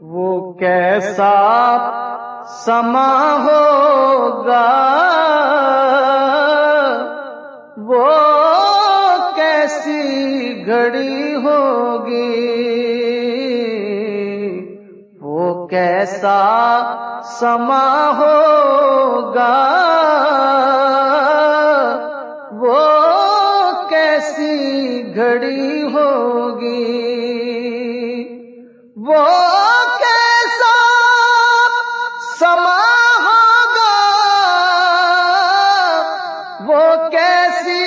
وہ کیسا سما ہوگا؟ وہ کیسی گھڑی ہوگی؟ وہ کیسا سما ہوگا؟ وہ کیسی گھڑی وہ کیسا سما ہوگا؟ وہ کیسی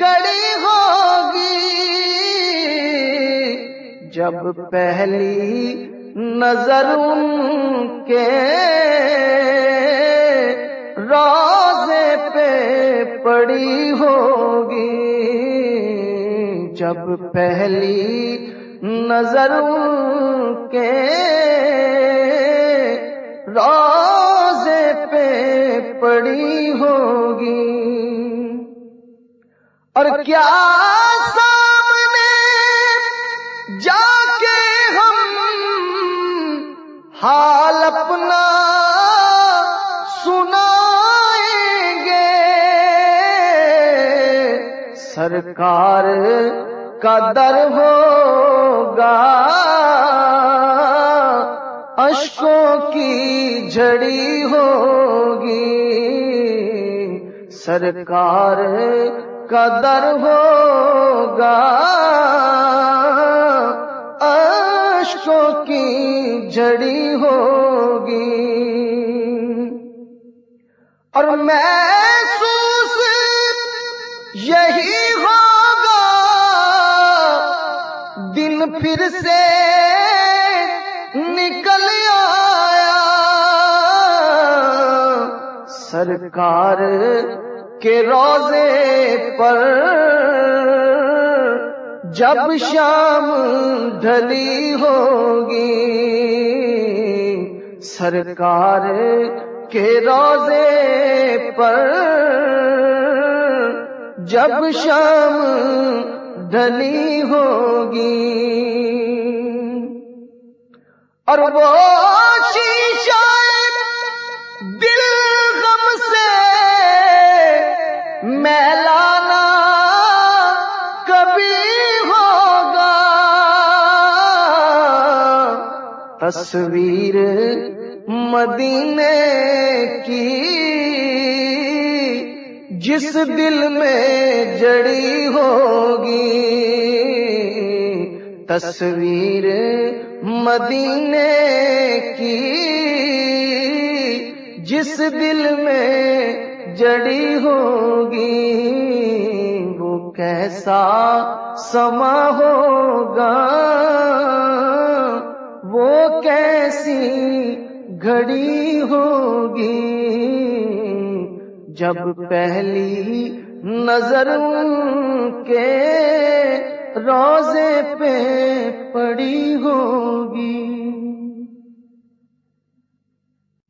گڑی ہوگی؟ جب پہلی نظر ان کے روزے پہ پڑی ہوگی، جب پہلی نظر کے روزے پہ پڑی ہوگی۔ اور کیا سامنے جا کے ہم حال اپنا سنائیں گے؟ سرکار کا در ہوگا۔ اشکوں کی جھڑی ہوگی۔ سرکار کا در ہوگا۔ اشکوں کی جڑی ہوگی۔ اور محسوس یہی ہوگا دن پھر سے نکل آیا۔ سرکار کے روزے پر جب شام ڈھلی ہوگی، سرکار کے روزے پر جب شام ڈھلی ہوگی۔ اور وہ شیشہ دل غم سے میلانا کبھی ہوگا۔ تصویر مدینے کی جس دل میں جڑی ہوگی تصویر مدینے کی، جس دل میں جڑی ہوگی وہ کیسا سما ہوگا، وہ کیسی گھڑی ہوگی۔ جب پہلی نظر کے روزے پہ پڑی ہوگی۔